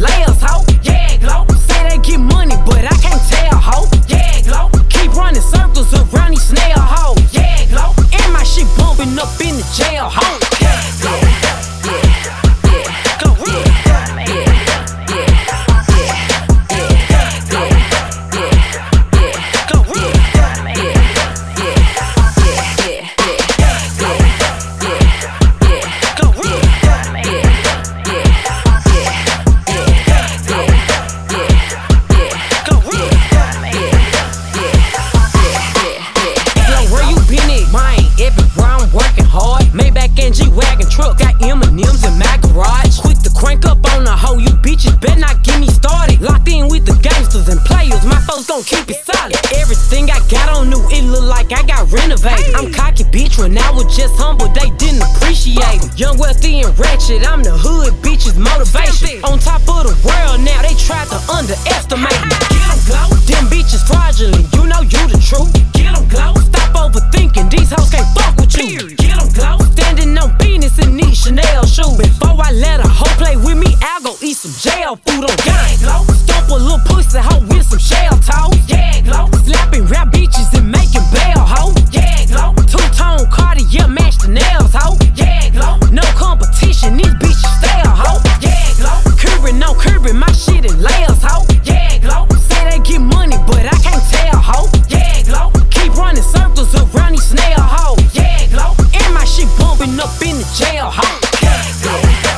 layup. My folks gon' keep it solid. Everything I got on new, it look like I got renovated. I'm cocky, bitch, when I was just humble, they didn't appreciate it. Young, wealthy, and ratchet, I'm the hood, bitches motivation. On top of the world now, they tried to underestimate me. Get 'em glow, them bitches fraudulent, you know you the truth. Get 'em glow, stop overthinking, these hoes can't fuck with you. Get 'em glow, standing on business and need Chanel shoes. Before I let a hoe play with me, I'll go eat some jail food on gang. Stomp a little pussy hoe in the jail.